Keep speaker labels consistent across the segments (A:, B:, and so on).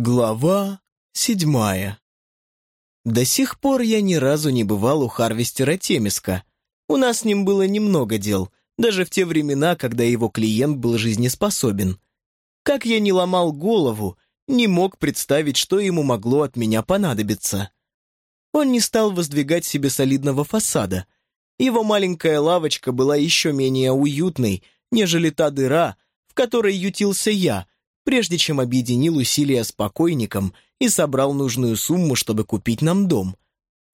A: Глава седьмая До сих пор я ни разу не бывал у Харвестера Темиска. У нас с ним было немного дел, даже в те времена, когда его клиент был жизнеспособен. Как я не ломал голову, не мог представить, что ему могло от меня понадобиться. Он не стал воздвигать себе солидного фасада. Его маленькая лавочка была еще менее уютной, нежели та дыра, в которой ютился я — прежде чем объединил усилия с покойником и собрал нужную сумму, чтобы купить нам дом.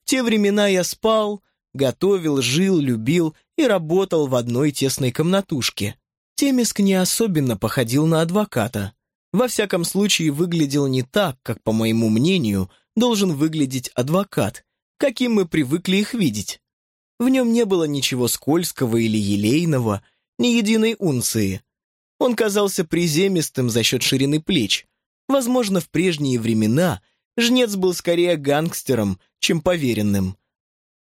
A: В те времена я спал, готовил, жил, любил и работал в одной тесной комнатушке. Темиск не особенно походил на адвоката. Во всяком случае, выглядел не так, как, по моему мнению, должен выглядеть адвокат, каким мы привыкли их видеть. В нем не было ничего скользкого или елейного, ни единой унции. Он казался приземистым за счет ширины плеч. Возможно, в прежние времена жнец был скорее гангстером, чем поверенным.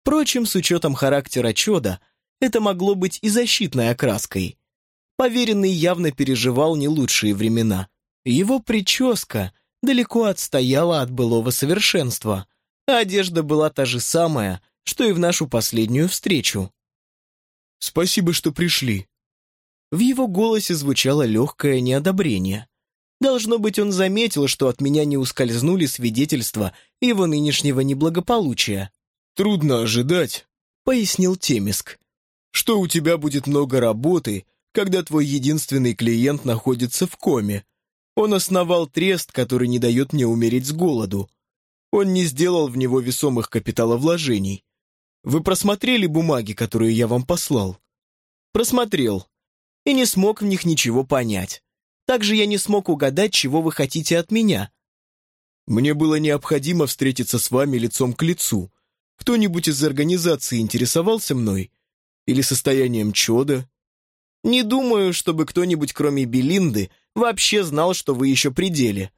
A: Впрочем, с учетом характера Чода, это могло быть и защитной окраской. Поверенный явно переживал не лучшие времена. Его прическа далеко отстояла от былого совершенства, а одежда была та же самая, что и в нашу последнюю встречу.
B: «Спасибо, что пришли»,
A: в его голосе звучало легкое неодобрение. Должно быть, он заметил, что от меня не ускользнули свидетельства его нынешнего неблагополучия.
B: «Трудно ожидать», — пояснил Темиск, «что у тебя будет много работы, когда твой единственный клиент находится в коме. Он основал трест, который не дает мне умереть с голоду. Он не сделал в него весомых капиталовложений. Вы просмотрели бумаги, которые я вам послал?»
A: «Просмотрел», и не смог в них ничего понять. Также я не смог угадать, чего вы хотите от меня.
B: Мне было необходимо встретиться с вами лицом к лицу. Кто-нибудь из организации интересовался мной? Или состоянием чуда?
A: Не думаю, чтобы кто-нибудь, кроме Белинды, вообще знал, что вы еще при деле.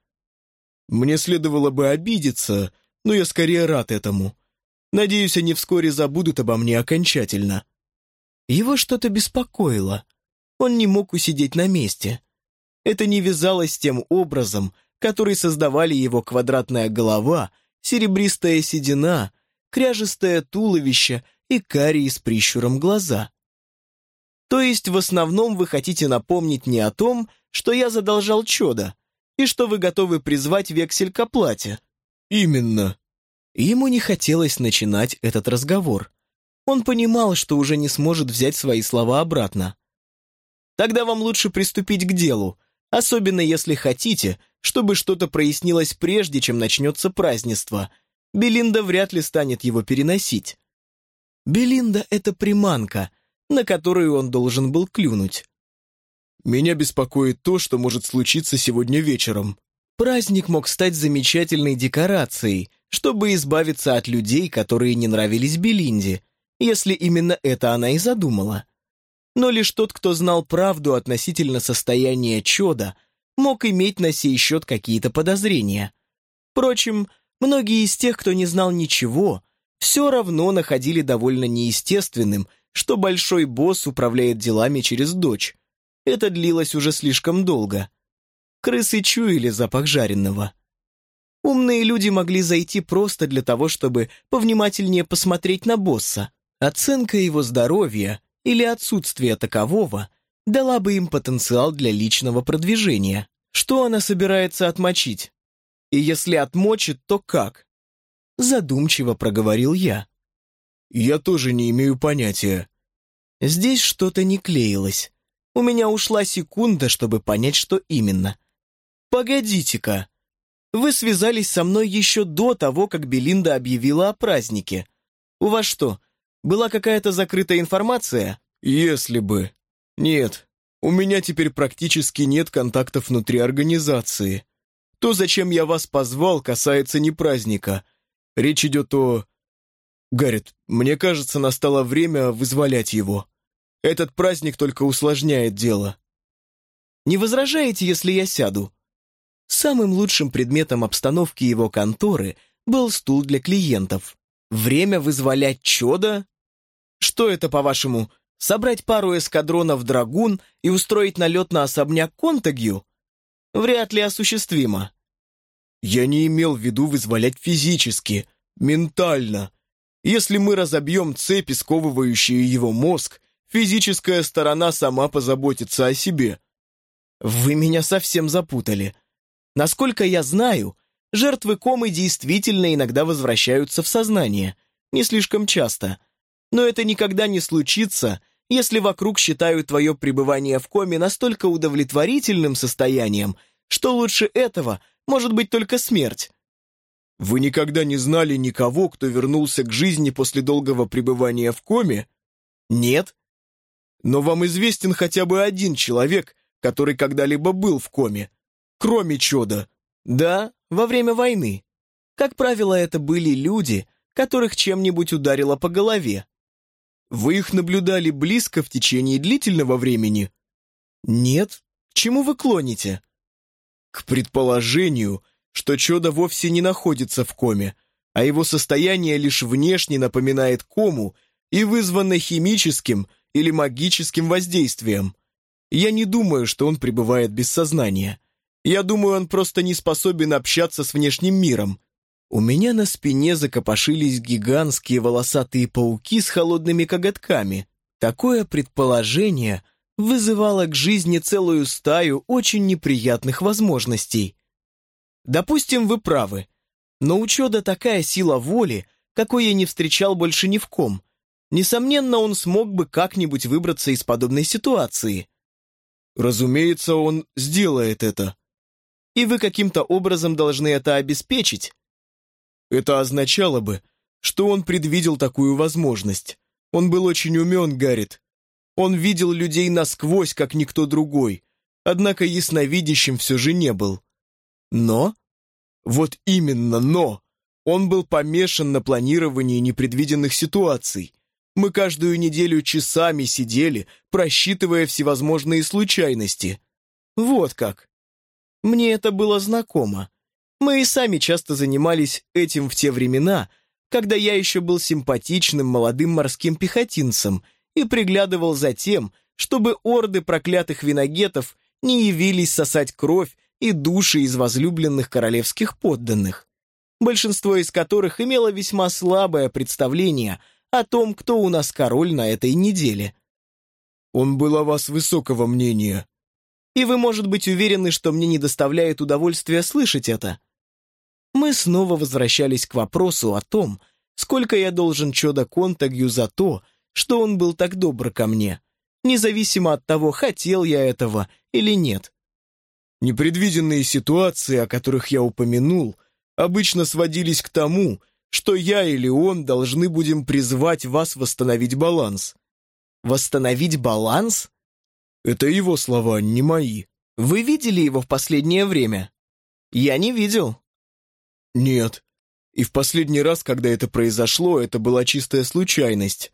B: Мне следовало бы обидеться, но я скорее рад этому. Надеюсь, они вскоре забудут обо мне окончательно.
A: Его что-то беспокоило. Он не мог усидеть на месте. Это не вязалось с тем образом, который создавали его квадратная голова, серебристая седина, кряжестое туловище и карие с прищуром глаза. То есть в основном вы хотите напомнить не о том, что я задолжал чудо, и что вы готовы призвать вексель к оплате.
B: Именно.
A: Ему не хотелось начинать этот разговор. Он понимал, что уже не сможет взять свои слова обратно. Тогда вам лучше приступить к делу, особенно если хотите, чтобы что-то прояснилось прежде, чем начнется празднество. Белинда вряд ли станет его переносить. Белинда — это приманка, на которую он должен был клюнуть.
B: «Меня беспокоит то, что может случиться сегодня вечером».
A: Праздник мог стать замечательной декорацией, чтобы избавиться от людей, которые не нравились Белинде, если именно это она и задумала но лишь тот, кто знал правду относительно состояния чуда, мог иметь на сей счет какие-то подозрения. Впрочем, многие из тех, кто не знал ничего, все равно находили довольно неестественным, что большой босс управляет делами через дочь. Это длилось уже слишком долго. Крысы чуяли запах жареного. Умные люди могли зайти просто для того, чтобы повнимательнее посмотреть на босса. Оценка его здоровья или отсутствие такового дала бы им потенциал для личного продвижения. Что она собирается отмочить? И если отмочит, то как? Задумчиво проговорил я.
B: Я тоже не имею понятия.
A: Здесь что-то не клеилось. У меня ушла секунда, чтобы понять, что именно. Погодите-ка. Вы связались со мной еще до того, как Белинда объявила о празднике. У вас что, была какая-то закрытая информация?
B: Если бы. Нет, у меня теперь практически нет контактов внутри организации. То, зачем я вас позвал, касается не праздника. Речь идет о... Гаррит, мне кажется, настало время вызволять его. Этот праздник только усложняет дело.
A: Не возражаете, если я сяду? Самым лучшим предметом обстановки его конторы был стул для клиентов. Время вызволять чудо? Что это, по-вашему, собрать пару эскадронов «Драгун» и устроить налет на особняк Контагью? Вряд ли осуществимо.
B: Я не имел в виду вызволять физически, ментально. Если мы разобьем цепи, сковывающие его мозг, физическая сторона сама позаботится о себе.
A: Вы меня совсем запутали. Насколько я знаю, жертвы комы действительно иногда возвращаются в сознание, не слишком часто. Но это никогда не случится, если вокруг считают твое пребывание в коме настолько удовлетворительным состоянием, что лучше этого может быть только смерть.
B: Вы никогда не знали никого, кто вернулся к жизни после долгого пребывания в коме?
A: Нет.
B: Но вам известен хотя бы один человек, который когда-либо был в коме, кроме Чода.
A: Да, во время войны. Как правило, это были люди, которых чем-нибудь ударило по голове.
B: Вы их наблюдали близко в течение длительного времени?
A: Нет. Чему вы клоните?
B: К предположению, что Чода вовсе не находится в коме, а его состояние лишь внешне напоминает кому и вызвано химическим или магическим воздействием. Я не думаю, что он пребывает без сознания. Я думаю, он просто не способен общаться с внешним миром.
A: У меня на спине закопошились гигантские волосатые пауки с холодными коготками. Такое предположение вызывало к жизни целую стаю очень неприятных возможностей. Допустим, вы правы, но у Чода такая сила воли, какой я не встречал больше ни в ком. Несомненно, он смог бы как-нибудь выбраться из подобной ситуации.
B: Разумеется, он сделает это.
A: И вы каким-то образом должны это обеспечить.
B: Это означало бы, что он предвидел такую возможность. Он был очень умен, Гаррит. Он видел людей насквозь, как никто другой, однако ясновидящим все же не был. Но? Вот именно «но». Он был помешан на планировании непредвиденных ситуаций. Мы каждую неделю часами сидели, просчитывая всевозможные случайности.
A: Вот как. Мне это было знакомо. Мы и сами часто занимались этим в те времена, когда я еще был симпатичным молодым морским пехотинцем и приглядывал за тем, чтобы орды проклятых виногетов не явились сосать кровь и души из возлюбленных королевских подданных, большинство из которых имело весьма слабое представление о том, кто у нас король на этой неделе.
B: Он был о вас высокого мнения.
A: И вы, может быть, уверены, что мне не доставляет удовольствия слышать это мы снова возвращались к вопросу о том, сколько я должен Чода Контагью за то, что он был так добр ко мне, независимо от того, хотел я этого или нет.
B: Непредвиденные ситуации, о которых я упомянул, обычно сводились к тому, что я или он должны будем призвать вас восстановить баланс.
A: Восстановить баланс?
B: Это его слова, не мои.
A: Вы видели его в последнее время? Я не видел.
B: «Нет. И в последний раз, когда это произошло, это была чистая случайность.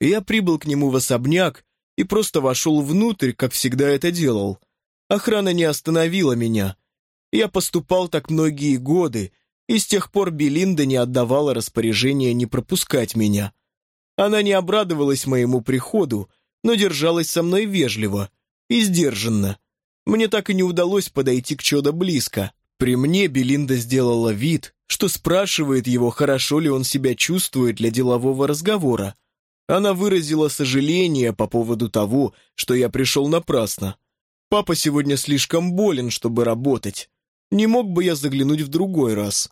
B: Я прибыл к нему в особняк и просто вошел внутрь, как всегда это делал. Охрана не остановила меня. Я поступал так многие годы, и с тех пор Белинда не отдавала распоряжения не пропускать меня. Она не обрадовалась моему приходу, но держалась со мной вежливо и сдержанно. Мне так и не удалось подойти к чудо близко. При мне Белинда сделала вид, что спрашивает его, хорошо ли он себя чувствует для делового разговора. Она выразила сожаление по поводу того, что я пришел напрасно. Папа сегодня слишком болен, чтобы работать. Не мог бы я заглянуть в другой раз?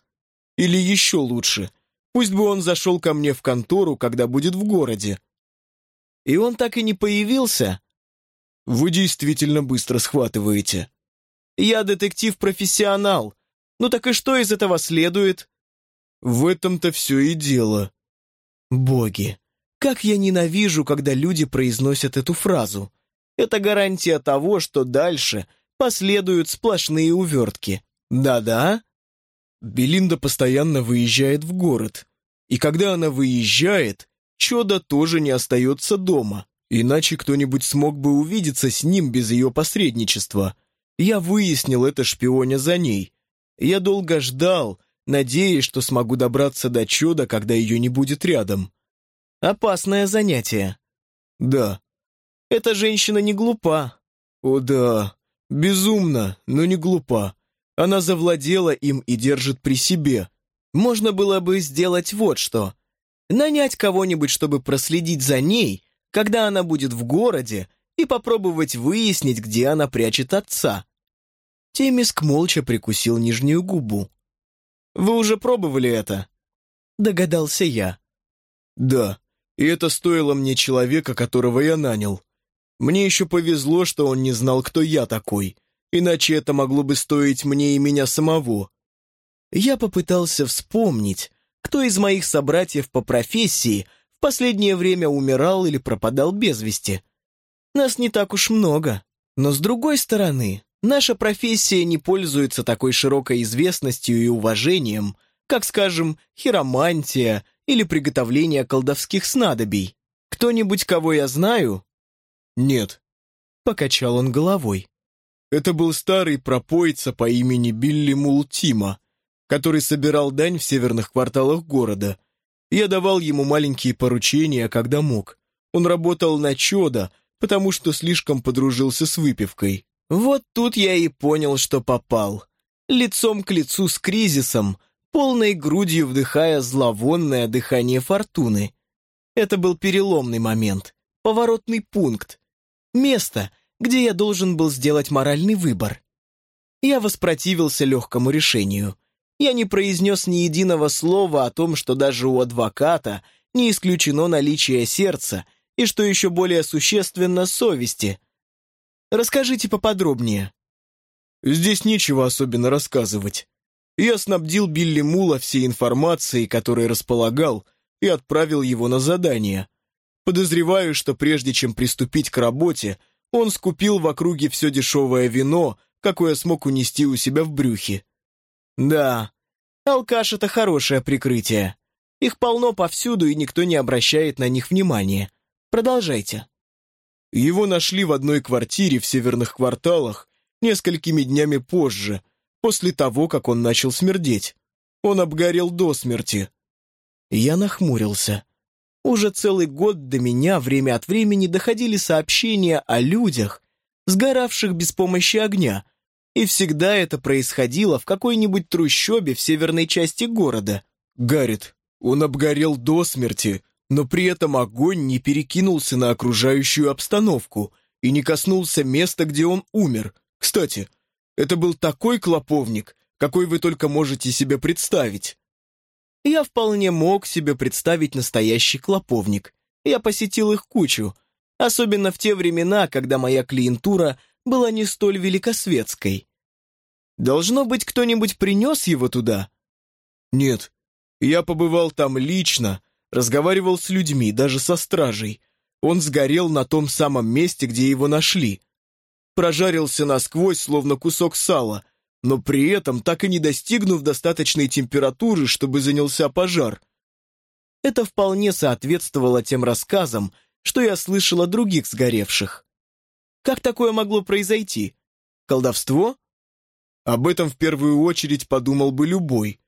B: Или еще лучше, пусть бы он зашел ко мне в контору, когда будет в городе.
A: И он так и не появился?
B: Вы действительно быстро схватываете.
A: Я детектив-профессионал. Ну так и что из этого следует?
B: В этом-то все и дело.
A: Боги, как я ненавижу, когда люди произносят эту фразу. Это гарантия того, что дальше последуют сплошные увертки. Да-да?
B: Белинда постоянно выезжает в город. И когда она выезжает, Чода тоже не остается дома. Иначе кто-нибудь смог бы увидеться с ним без ее посредничества. Я выяснил это шпионя за ней. Я долго ждал, надеясь, что смогу добраться до чуда, когда ее не будет рядом.
A: Опасное занятие.
B: Да.
A: Эта женщина не глупа.
B: О да, безумно, но не глупа. Она завладела им и держит при себе.
A: Можно было бы сделать вот что. Нанять кого-нибудь, чтобы проследить за ней, когда она будет в городе, и попробовать выяснить, где она прячет отца. Темиск молча прикусил нижнюю губу. «Вы уже пробовали это?» Догадался я.
B: «Да, и это стоило мне человека, которого я нанял. Мне еще повезло, что он не знал, кто я такой, иначе это могло бы стоить мне и меня самого».
A: Я попытался вспомнить, кто из моих собратьев по профессии в последнее время умирал или пропадал без вести. Нас не так уж много, но с другой стороны, наша профессия не пользуется такой широкой известностью и уважением, как, скажем, хиромантия или приготовление колдовских снадобий. Кто-нибудь, кого я знаю?
B: Нет.
A: Покачал он головой.
B: Это был старый пропойца по имени Билли Мултима, который собирал дань в северных кварталах города. Я давал ему маленькие поручения, когда мог. Он работал на чудо, потому что слишком подружился с выпивкой.
A: Вот тут я и понял, что попал. Лицом к лицу с кризисом, полной грудью вдыхая зловонное дыхание фортуны. Это был переломный момент, поворотный пункт, место, где я должен был сделать моральный выбор. Я воспротивился легкому решению. Я не произнес ни единого слова о том, что даже у адвоката не исключено наличие сердца и, что еще более существенно, совести. Расскажите поподробнее.
B: Здесь нечего особенно рассказывать. Я снабдил Билли Мула всей информацией, которой располагал, и отправил его на задание. Подозреваю, что прежде чем приступить к работе, он скупил в округе все дешевое вино, какое смог унести у себя в брюхе.
A: Да, алкаш — это хорошее прикрытие. Их полно повсюду, и никто не обращает на них внимания. Продолжайте.
B: Его нашли в одной квартире в северных кварталах несколькими днями позже, после того, как он начал смердеть. Он обгорел до смерти.
A: Я нахмурился. Уже целый год до меня время от времени доходили сообщения о людях, сгоравших без помощи огня, и всегда это происходило в какой-нибудь трущобе в северной части города.
B: Гаррит, он обгорел до смерти, но при этом огонь не перекинулся на окружающую обстановку и не коснулся места, где он умер. Кстати, это был такой клоповник, какой вы только можете себе представить.
A: Я вполне мог себе представить настоящий клоповник. Я посетил их кучу, особенно в те времена, когда моя клиентура – была не столь великосветской. Должно быть, кто-нибудь принес его туда?
B: Нет, я побывал там лично, разговаривал с людьми, даже со стражей. Он сгорел на том самом месте, где его нашли. Прожарился насквозь, словно кусок сала, но при этом так и не достигнув достаточной температуры, чтобы занялся пожар.
A: Это вполне соответствовало тем рассказам, что я слышал о других сгоревших. Как такое могло произойти? Колдовство?
B: Об этом в первую очередь подумал бы любой.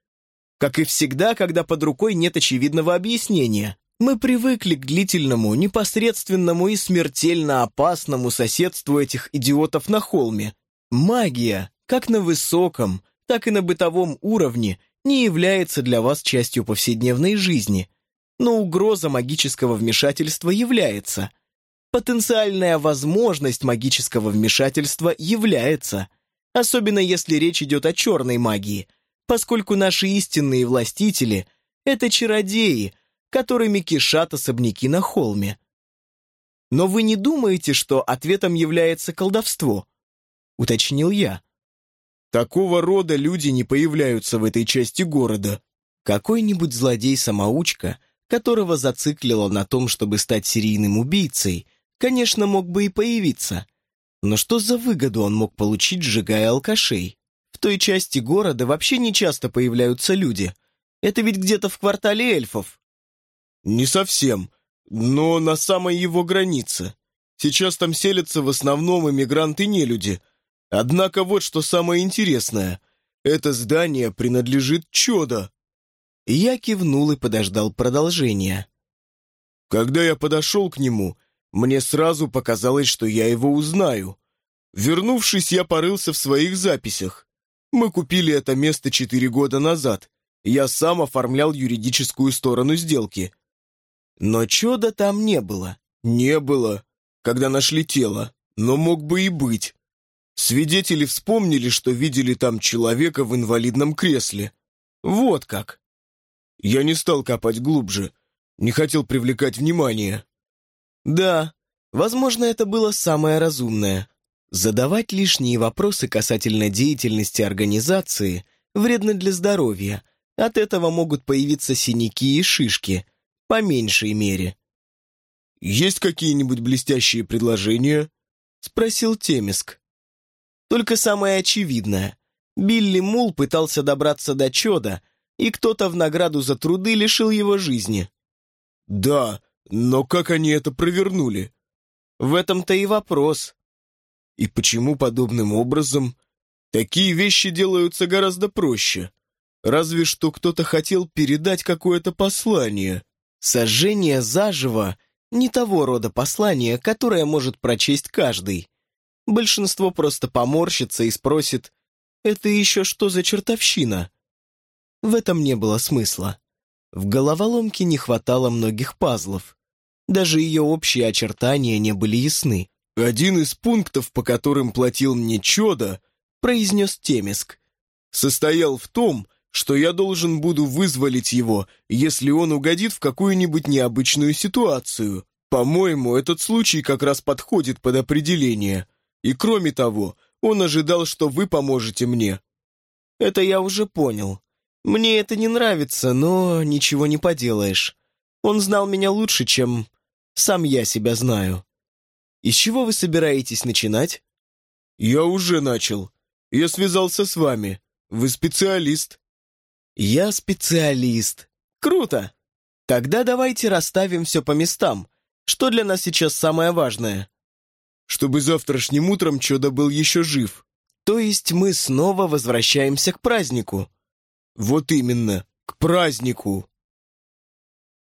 A: Как и всегда, когда под рукой нет очевидного объяснения. Мы привыкли к длительному, непосредственному и смертельно опасному соседству этих идиотов на холме. Магия, как на высоком, так и на бытовом уровне, не является для вас частью повседневной жизни. Но угроза магического вмешательства является – потенциальная возможность магического вмешательства является, особенно если речь идет о черной магии, поскольку наши истинные властители — это чародеи, которыми кишат особняки на холме. Но вы не думаете, что ответом является колдовство? Уточнил я.
B: Такого рода люди не появляются в этой части города.
A: Какой-нибудь злодей-самоучка, которого зациклило на том, чтобы стать серийным убийцей, конечно, мог бы и появиться. Но что за выгоду он мог получить, сжигая алкашей? В той части города вообще не часто появляются люди. Это ведь где-то в квартале эльфов.
B: Не совсем, но на самой его границе. Сейчас там селятся в основном иммигранты-нелюди. Однако вот что самое интересное. Это здание принадлежит Чода.
A: Я кивнул и подождал продолжения.
B: Когда я подошел к нему, мне сразу показалось, что я его узнаю. Вернувшись, я порылся в своих записях. Мы купили это место четыре года назад. Я сам оформлял юридическую сторону сделки.
A: Но чуда там не было.
B: Не было, когда нашли тело, но мог бы и быть. Свидетели вспомнили, что видели там человека в инвалидном кресле. Вот как. Я не стал копать глубже, не хотел привлекать внимание.
A: Да, возможно, это было самое разумное. Задавать лишние вопросы касательно деятельности организации вредно для здоровья. От этого могут появиться синяки и шишки, по меньшей мере.
B: «Есть какие-нибудь блестящие предложения?»
A: — спросил Темиск. Только самое очевидное. Билли Мул пытался добраться до Чода, и кто-то в награду за труды лишил его жизни.
B: «Да, но как они это провернули?»
A: «В этом-то и вопрос.
B: И почему подобным образом? Такие вещи делаются гораздо проще. Разве что кто-то хотел передать какое-то послание.
A: Сожжение заживо — не того рода послание, которое может прочесть каждый. Большинство просто поморщится и спросит, «Это еще что за чертовщина?» В этом не было смысла. В головоломке не хватало многих пазлов. Даже ее общие очертания не были ясны.
B: «Один из пунктов, по которым платил мне Чода, — произнес Темиск, — состоял в том, что я должен буду вызволить его, если он угодит в какую-нибудь необычную ситуацию. По-моему, этот случай как раз подходит под определение. И кроме того, он ожидал, что вы поможете мне».
A: «Это я уже понял. Мне это не нравится, но ничего не поделаешь. Он знал меня лучше, чем сам я себя знаю». «Из чего вы собираетесь начинать?»
B: «Я уже начал. Я связался с вами. Вы специалист».
A: «Я специалист. Круто! Тогда давайте расставим все по местам. Что для нас сейчас самое важное?»
B: «Чтобы завтрашним утром Чудо был еще жив».
A: «То есть мы снова возвращаемся к празднику?»
B: «Вот именно, к празднику!»